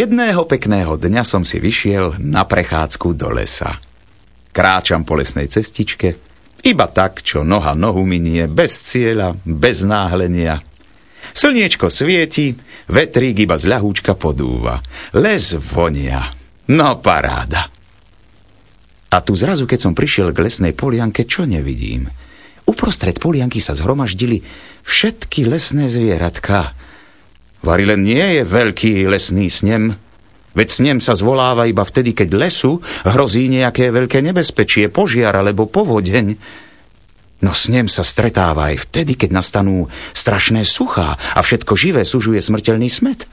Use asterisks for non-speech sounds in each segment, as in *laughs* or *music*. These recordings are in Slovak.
Jedného pekného dňa som si vyšiel na prechádzku do lesa. Kráčam po lesnej cestičke, iba tak, čo noha nohu minie, bez cieľa, bez náhlenia. Slniečko svieti, vetrík iba z ľahúčka podúva. Les vonia. No paráda. A tu zrazu, keď som prišiel k lesnej polianke, čo nevidím? Uprostred polianky sa zhromaždili všetky lesné zvieratka. Vari len nie je veľký lesný snem, veď snem sa zvoláva iba vtedy, keď lesu hrozí nejaké veľké nebezpečie, požiar alebo povodeň. No snem sa stretáva aj vtedy, keď nastanú strašné suchá a všetko živé sužuje smrteľný smet.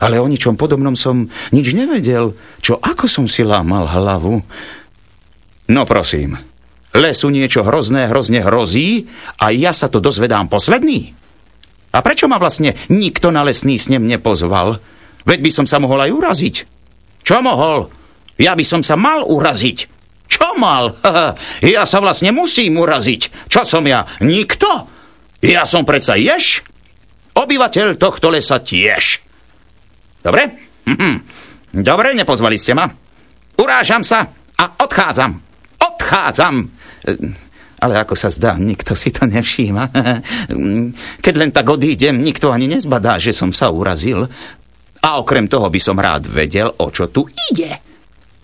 Ale o ničom podobnom som nič nevedel, čo ako som si lámal hlavu. No prosím, lesu niečo hrozné hrozne hrozí a ja sa to dozvedám posledný? A prečo ma vlastne nikto na lesný snem nepozval? Veď by som sa mohol aj uraziť. Čo mohol? Ja by som sa mal uraziť. Čo mal? *laughs* Ja sa vlastne musím uraziť. Čo som ja? Nikto? Ja som predsa ješ? Obyvateľ tohto lesa tiež. Dobre? Mhm. Dobre, nepozvali ste ma. Urážam sa a odchádzam. Odchádzam. Ale ako sa zdá, nikto si to nevšíma. *laughs* Keď len tak odídem, nikto ani nezbadá, že som sa urazil. A okrem toho by som rád vedel, o čo tu ide.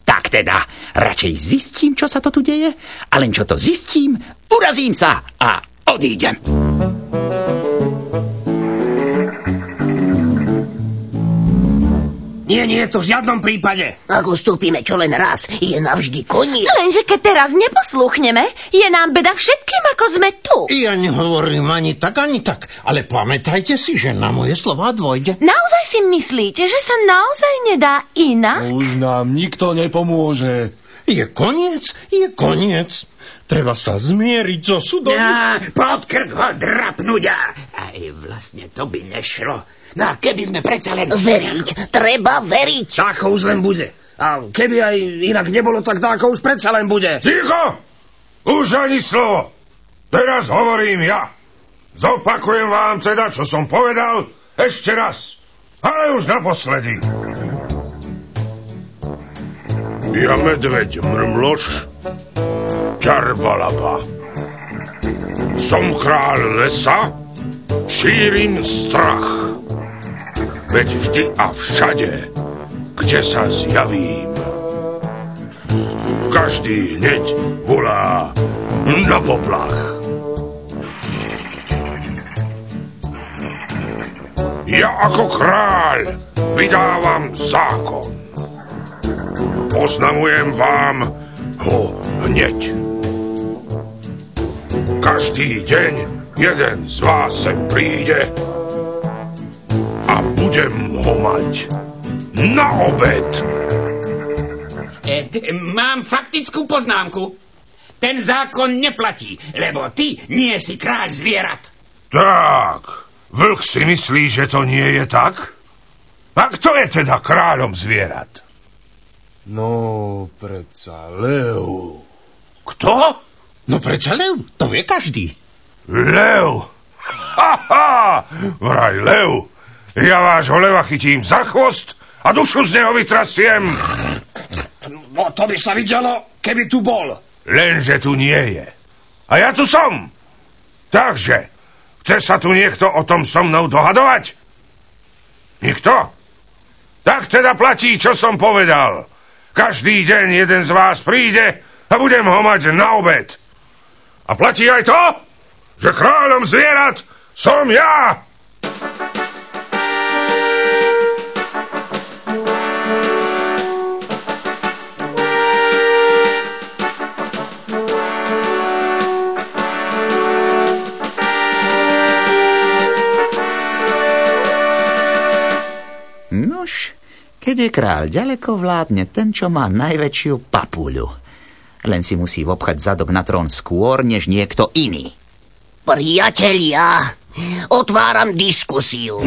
Tak teda, radšej zistím, čo sa to tu deje, a len čo to zistím, urazím sa a odídem. Nie, nie, to v žiadnom prípade. Ak ustúpime čo len raz, je navždy koniec. Lenže keď teraz neposluchneme, je nám beda všetkým, ako sme tu. Ja nehovorím ani tak, ani tak. Ale pamätajte si, že na moje slova dvojde. Naozaj si myslíte, že sa naozaj nedá inak? Už nám nikto nepomôže. Je koniec, je koniec. Treba sa zmieriť so sudom. Ja, pod krk ho drapnúť a... Aj vlastne to by nešlo. No a keby sme predsa len... Veriť, treba veriť. Tak už len bude. A keby aj inak nebolo, tak tako už predsa len bude. Ticho! Už ani slovo. Teraz hovorím ja. Zopakujem vám teda, čo som povedal, ešte raz. Ale už naposledy. Ja medveď mrmloč, ťarbalaba. Som kráľ lesa, šírim strach veď vždy a všade, kde sa zjavím. Každý hneď volá na poplach. Ja ako kráľ vydávam zákon. Oznamujem vám ho hneď. Každý deň jeden z vás sem príde a budem ho mať na obed. E, mám faktickú poznámku. Ten zákon neplatí, lebo ty nie si kráľ zvierat. Tak, vlk si myslí, že to nie je tak? A kto je teda kráľom zvierat? No, predsa Leu. Kto? No prečo lev? To vie každý. Lev. Ha, ha! Vraj Lev. Ja vášho leva chytím za chvost a dušu z neho vytrasiem. No to by sa videlo, keby tu bol. Lenže tu nie je. A ja tu som. Takže, chce sa tu niekto o tom so mnou dohadovať? Nikto? Tak teda platí, čo som povedal. Každý deň jeden z vás príde a budem ho mať na obed. A platí aj to, že kráľom zvierat som ja. Nož, keď je kráľ ďaleko, vládne ten, čo má najväčšiu papuľu. Len si musí vobchať zadok na trón skôr, než niekto iný. Priatelia, Otváram diskusiu.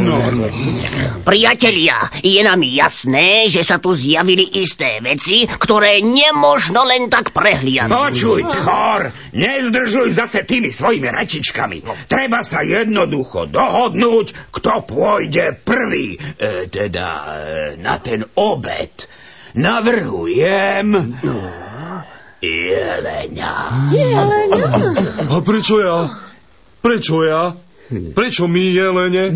Priatelia, je nám jasné, že sa tu zjavili isté veci, ktoré nemožno len tak prehliadnúť. Počuj, Thor, nezdržuj zase tými svojimi rečičkami. Treba sa jednoducho dohodnúť, kto pôjde prvý, e, teda e, na ten obed. Navrhujem... Jelenia. A prečo ja? Prečo ja? Prečo my, jelene?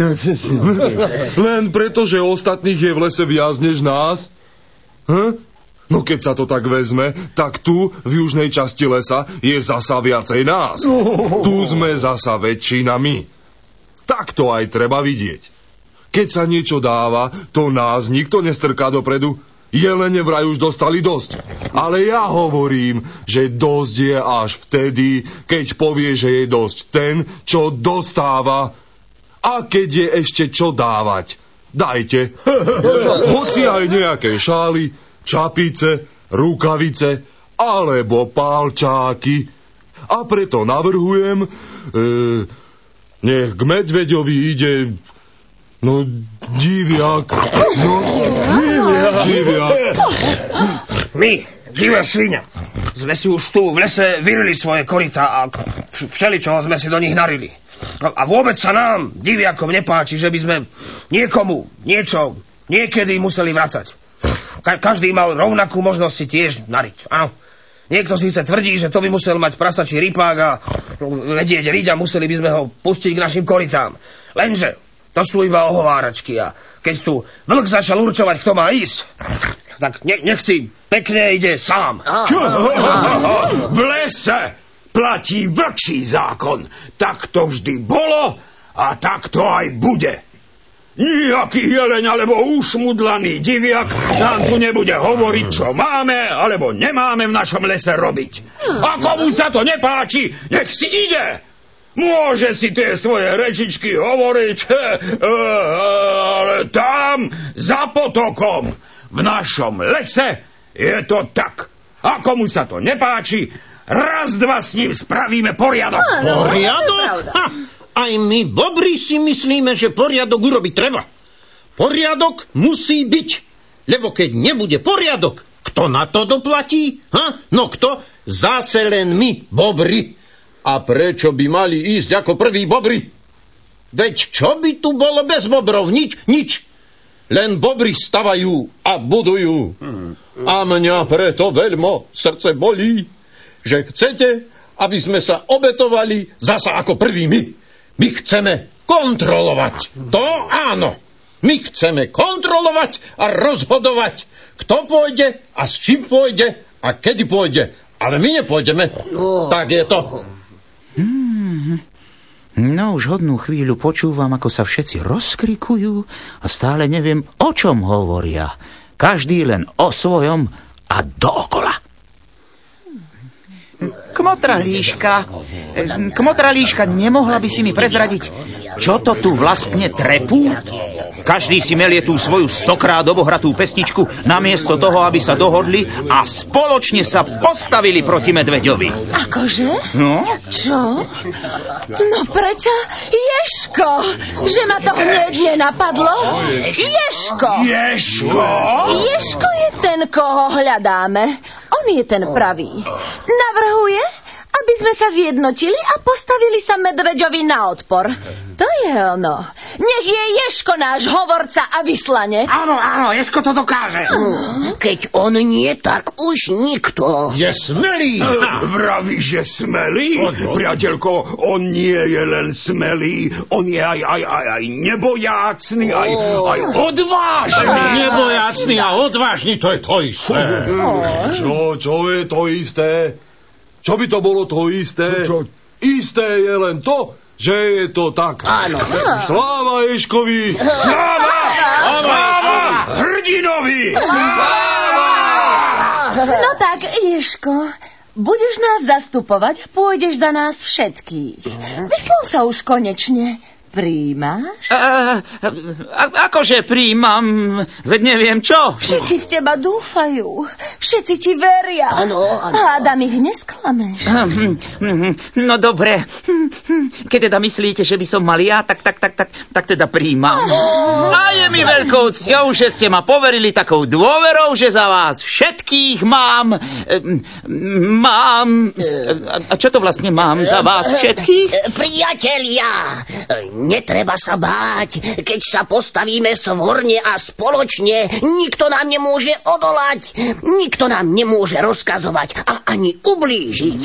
Len preto, že ostatných je v lese viac než nás? Hm? No keď sa to tak vezme, tak tu, v južnej časti lesa, je zasa viacej nás. Tu sme zasa väčšina my. Tak to aj treba vidieť. Keď sa niečo dáva, to nás nikto nestrká dopredu. Jelene vraj už dostali dosť. Ale ja hovorím, že dosť je až vtedy, keď povie, že je dosť ten, čo dostáva. A keď je ešte čo dávať, dajte. *laughs* Hoci aj nejaké šály, čapice, rukavice alebo pálčáky. A preto navrhujem, e, nech k medveďovi ide No, diviak. No, diviak. *laughs* My, divé svinia, sme si už tu v lese vyrili svoje korita a všeličoho sme si do nich narili. No, a vôbec sa nám, diviakom, nepáči, že by sme niekomu niečo niekedy museli vracať. Ka- každý mal rovnakú možnosť si tiež nariť. Áno. Niekto síce tvrdí, že to by musel mať prasačí rypák a vedieť riť a museli by sme ho pustiť k našim koritám. Lenže to sú iba ohováračky a keď tu vlk začal určovať, kto má ísť, tak ne, nech si pekne ide sám. *laughs* V lese platí vlčí zákon. Tak to vždy bolo a tak to aj bude. Nijaký jeleň alebo ušmudlaný diviak nám tu nebude hovoriť, čo máme alebo nemáme v našom lese robiť. A komu sa to nepáči, nech si ide. Môže si tie svoje rečičky hovoriť, *laughs* ale tam, za potokom, v našom lese, je to tak. A komu sa to nepáči, raz, dva s ním spravíme poriadok. Poriadok? Ha, aj my, bobri, si myslíme, že poriadok urobiť treba. Poriadok musí byť, lebo keď nebude poriadok, kto na to doplatí? Ha? No kto? Zase len my, bobri. A prečo by mali ísť ako prví bobry? Veď čo by tu bolo bez bobrov? Nič, nič. Len bobry stavajú a budujú. A mňa preto veľmo srdce bolí, že chcete, aby sme sa obetovali zasa ako prví my. My chceme kontrolovať. To áno. My chceme kontrolovať a rozhodovať, kto pôjde a s čím pôjde a kedy pôjde. Ale my nepôjdeme. No. Tak je to. Hmm. No už hodnú chvíľu počúvam, ako sa všetci rozkrikujú a stále neviem, o čom hovoria. Každý len o svojom a dookola. Kmotralíška, Kmotralíška, nemohla by si mi prezradiť, čo to tu vlastne trepú? Každý si melie tú svoju stokrát obohratú pesničku namiesto toho, aby sa dohodli a spoločne sa postavili proti medveďovi. Akože? No? Čo? No preca Ješko, že ma to hneď nenapadlo. Ješko! Ješko? Ješko je ten, koho hľadáme. On je ten pravý. Navrhuje, aby sme sa zjednotili a postavili sa medveďovi na odpor. To je ono. Nech je Ješko náš hovorca a vyslane. Áno, áno, Ješko to dokáže. Keď on nie, tak už nikto. Je smelý. *laughs* Vravíš, že smelý? Priateľko, on nie je len smelý, on je aj, aj, aj, aj nebojácný, aj, aj odvážny. Nebojácný a odvážny, to je to isté. Čo, čo je to isté? Čo by to bolo to isté? Čo, čo? Isté je len to, že je to tak. Áno. Sláva Ješkovi! Sláva! Sláva! Hrdinovi! No tak, Ješko, budeš nás zastupovať, pôjdeš za nás všetkých. Vyslov sa už konečne. Príjmaš? A, a, akože príjmam, veď neviem čo. Všetci v teba dúfajú. Všetci ti veria. Áno, áno. Hádam ich nesklameš. No dobre, keď teda myslíte, že by som mal ja, tak, tak, tak, tak, tak teda príjmam. A je mi veľkou cťou, že ste ma poverili takou dôverou, že za vás všetkých mám... Mám... A čo to vlastne mám za vás všetkých? E, Priatelia, e, netreba sa báť. Keď sa postavíme svorne a spoločne, nikto nám nemôže odolať, nikto nám nemôže rozkazovať a ani ublížiť.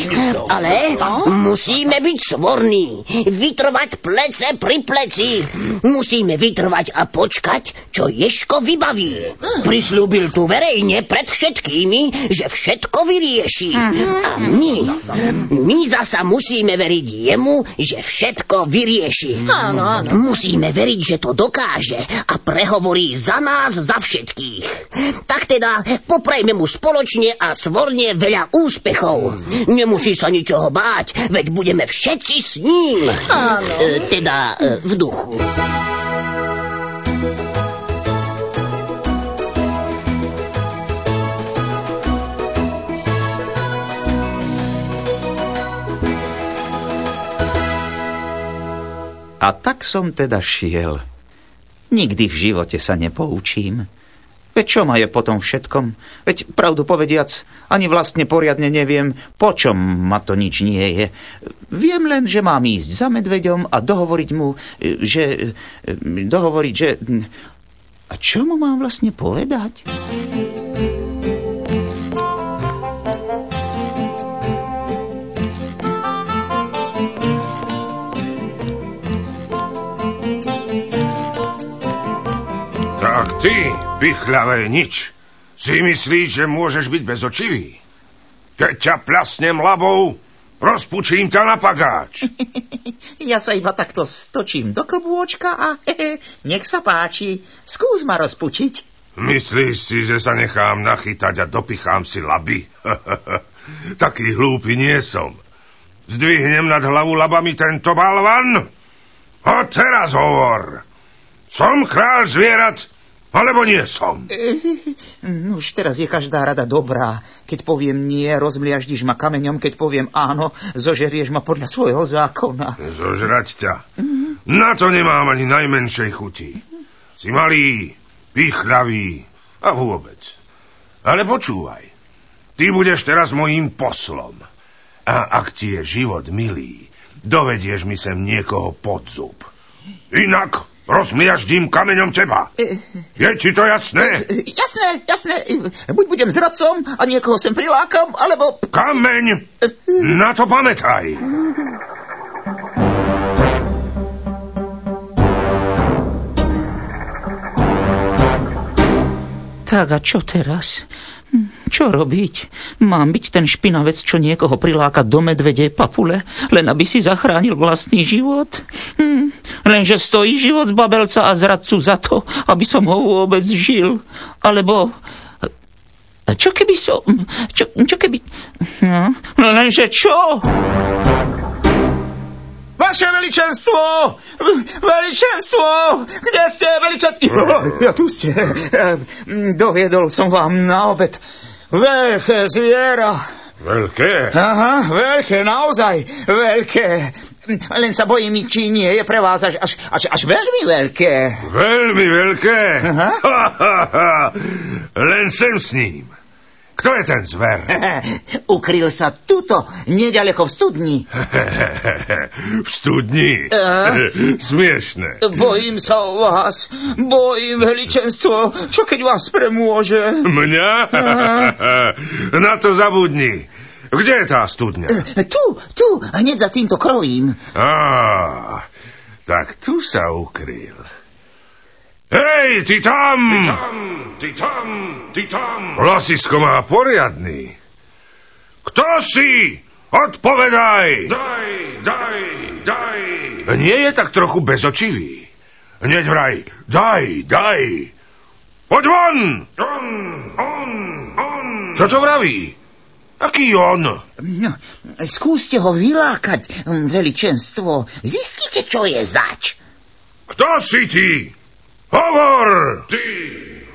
Ale musíme byť svorní, vytrvať plece pri pleci. Musíme vytrvať a počkať, čo Ješko vybaví. Prislúbil tu verejne pred všetkými, že všetko vyrieši. A my, my zasa musíme veriť jemu, že všetko vyrieši. Áno, áno. Musíme veriť, že to dokáže a prehovorí za nás, za všetkých. Tak teda poprajme mu spoločne a svorne veľa úspechov. Nemusí sa ničoho báť, veď budeme všetci s ním. Áno. E, teda e, v duchu. A tak som teda šiel. Nikdy v živote sa nepoučím. Veď čo ma je potom všetkom? Veď pravdu povediac, ani vlastne poriadne neviem, po čom ma to nič nie je. Viem len, že mám ísť za medveďom a dohovoriť mu, že... Dohovoriť, že... A čo mu mám vlastne povedať? Ty, pichľavé nič, si myslíš, že môžeš byť bezočivý? Keď ťa plasnem labou, rozpučím ťa na pagáč. *laughs* Ja sa iba takto stočím do klbôčka a hehe, *laughs* nech sa páči, skús ma rozpučiť. Myslíš si, že sa nechám nachytať a dopichám si laby? *laughs* Taký hlúpy nie som. Zdvihnem nad hlavu labami tento balvan? A teraz hovor. Som král zvierat, alebo nie som? No *laughs* Už teraz je každá rada dobrá. Keď poviem nie, rozmliaždíš ma kameňom, keď poviem áno, zožerieš ma podľa svojho zákona. Zožrať ťa. Na to nemám ani najmenšej chuti. Si malý, pichľavý a vôbec. Ale počúvaj. Ty budeš teraz mojím poslom. A ak ti je život milý, dovedieš mi sem niekoho pod zub. Inak rozmiaždím kameňom teba. Je ti to jasné? Jasné, jasné. Buď budem zradcom a niekoho sem prilákam, alebo... Kameň! Na to pamätaj. Tak a čo teraz? Hm, Čo robiť? Mám byť ten špinavec, čo niekoho priláka do medvede papule, len aby si zachránil vlastný život? Hm. Lenže stojí život z babelca a zradcu za to, aby som ho vôbec žil. Alebo... Čo keby som... Čo, čo keby... No, lenže čo? Vaše veličenstvo! Veličenstvo! Kde ste, veličenstvo? Ja tu ste. Doviedol som vám na obed veľké zviera. Veľké. Aha, veľké, naozaj veľké. Len sa bojím, či nie je pre vás až, až, až, až veľmi veľké. Veľmi veľké. *laughs* Len sem s ním. Kto je ten zver? *laughs* Ukryl sa tuto, nedaleko v studni. v studni. *laughs* Smiešné. Bojím sa o vás, bojím veličenstvo. Čo keď vás premôže? Mňa? Na to zabudni. Kde je tá studňa? Tu, tu, hneď za týmto krovím. Á, tak tu sa ukryl. Hej, ty tam! Ty tam, ty tam! Hlasisko má poriadný. Kto si? Odpovedaj! Daj, daj, daj! Nie je tak trochu bezočivý. Hneď vraj, daj, daj! Poď von! On, on, on! Čo to vraví? Aký on? No, skúste ho vylákať, veličenstvo. Zistíte, čo je zač. Kto si ty? Hovor! Ty,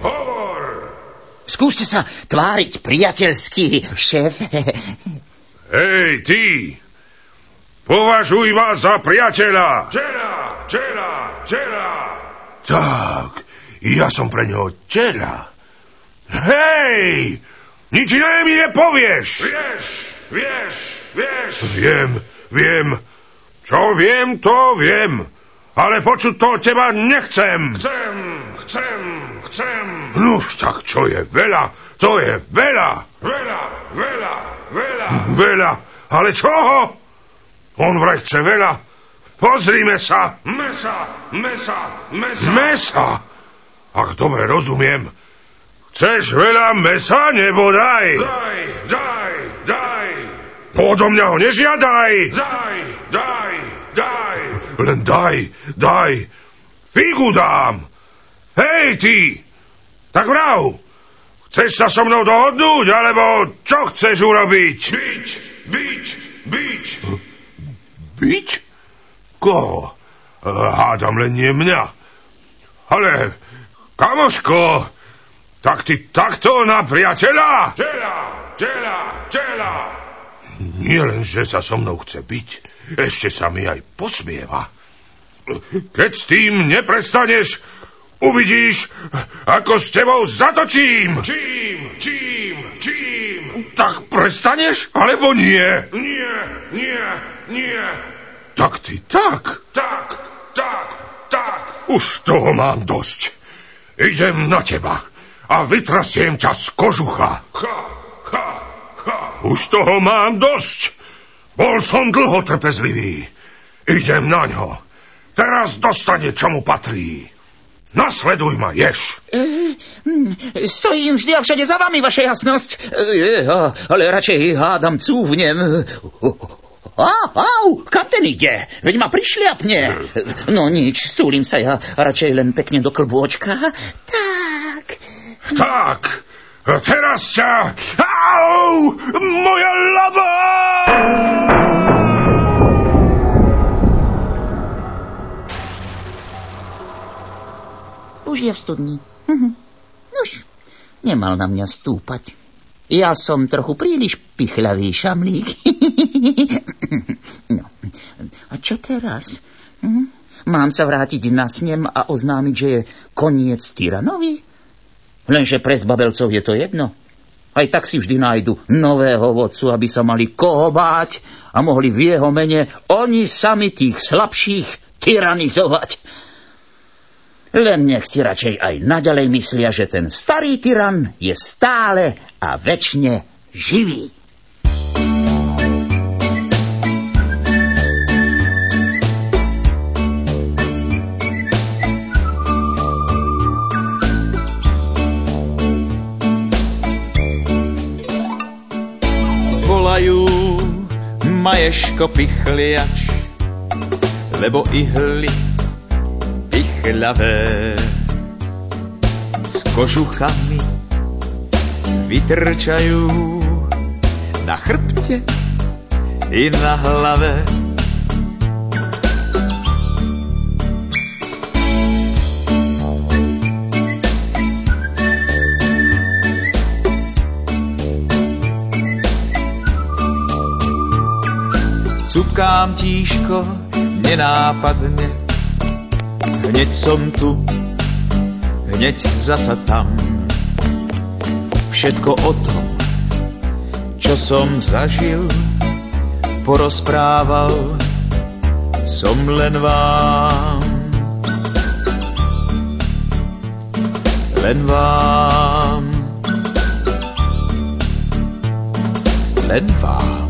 hovor! Skúste sa tváriť priateľský, šéf. Hej, ty! Považuj ma za priateľa! Čela, čela, čela! Tak, ja som pre ňoho čela. Hej! Nič iné mi nepovieš! Vieš, vieš, vieš! Viem, viem. Čo viem, to viem. Ale počuť to od teba nechcem. Chcem, chcem, chcem. Nuž, tak čo je veľa, to je veľa. Veľa, veľa, veľa. Veľa, ale čoho? On vraj chce veľa. Pozrime sa. Mesa, mesa, mesa. Mesa. Ak dobre rozumiem, chceš veľa mesa, nebo daj? Daj, daj, daj. Podo mňa ho nežiadaj. Daj, daj, daj. Len daj, daj. Figu dám. Hej, ty. Tak vrav. Chceš sa so mnou dohodnúť, alebo čo chceš urobiť? Byť, byť, byť. Byť? Koho? Hádam len nie mňa. Ale, kamoško, tak ty takto na priateľa? Tela, tela, tela. Nie len, že sa so mnou chce byť, ešte sa mi aj posmieva. Keď s tým neprestaneš, uvidíš, ako s tebou zatočím. Čím, čím, čím. Tak prestaneš, alebo nie? Nie, nie, nie. Tak ty tak. Tak, tak, tak. Už toho mám dosť. Idem na teba a vytrasiem ťa z kožucha. Ha, ha, ha. Už toho mám dosť. Bol som dlho trpezlivý. Idem na ňo. Teraz dostane, čo mu patrí. Nasleduj ma, ješ. E, stojím vždy a všade za vami, vaša jasnosť. E, ale radšej hádam cúvnem. Á, au, kam ten ide? Veď ma prišliapne. No nič, stúlim sa ja radšej len pekne do klbôčka. Tak. Tak, teraz ťa... Au, moja laba! Už je v studni. Mhm. Už nemal na mňa stúpať. Ja som trochu príliš pichľavý šamlík. *laughs* no. A čo teraz? Hm? Mám sa vrátiť na snem a oznámiť, že je koniec tyranovi? Lenže pre zbabelcov je to jedno. Aj tak si vždy nájdu nového vodcu, aby sa mali koho báť a mohli v jeho mene oni sami tých slabších tyranizovať. Len nech si radšej aj naďalej myslia, že ten starý tyran je stále a väčšine živý. Maješko pichliač, lebo ihly pichľavé s kožuchami vytrčajú na chrbte i na hlave. Cupkám tíško nenápadne, hneď som tu, hneď zasa tam všetko o tom, čo som zažil, porozprával som len vám. Len vám. Len vám.